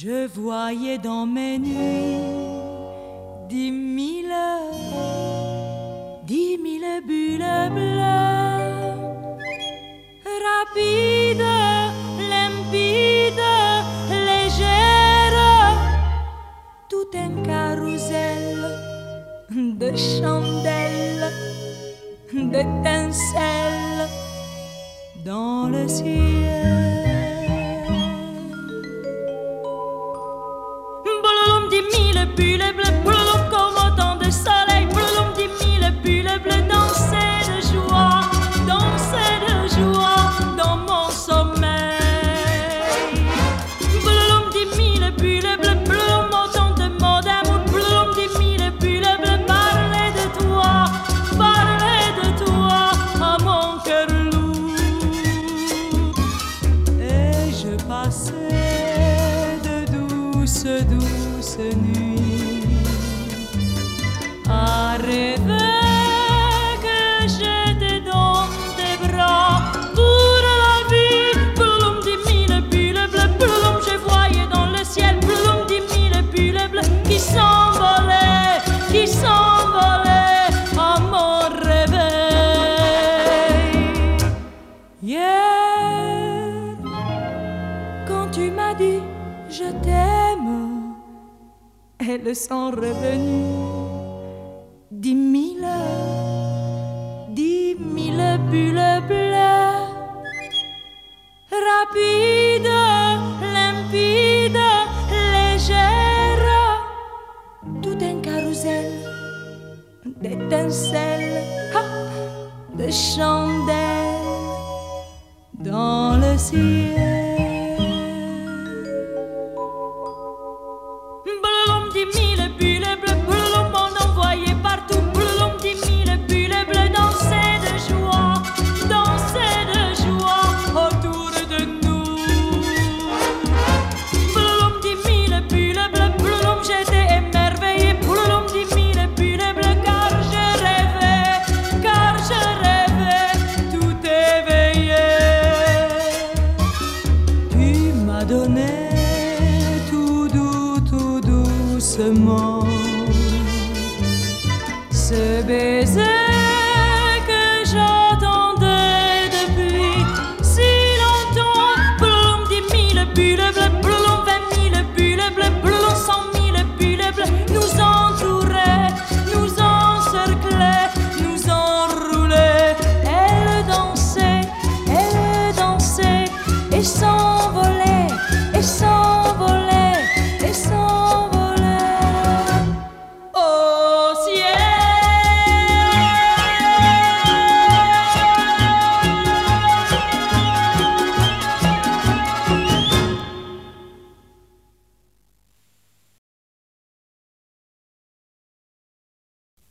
Je voyais dans mes nuits dix mille, dix mille bulles bleues, rapides, limpides, légères, tout un carrousel de chandelles, d'étincelles dans le ciel. Dix mille bulles bleues, bouloum comme autant de soleil, bouloum dix mille bulles bleues, danser de joie, danser de joie dans mon sommeil. Bouloum dix mille bulles bleues, bouloum autant de mots d'amour, bouloum dix mille bulles bleues, parler de toi, parler de toi à mon cœur lourd. Et je passais douces, douces nuits à rêver que j'étais dans tes bras pour la vie. Plum dix mille bulles bleues, je voyais dans le ciel, plum dix mille bulles bleues qui s'envolaient, qui s'envolaient à mon réveil. Hier, quand tu m'as dit je t'aime, elles sont revenues. Dix mille, dix mille bulles bleues, rapides, limpides, légères, tout un carrousel d'étincelles, de chandelles dans le ciel. se baiser.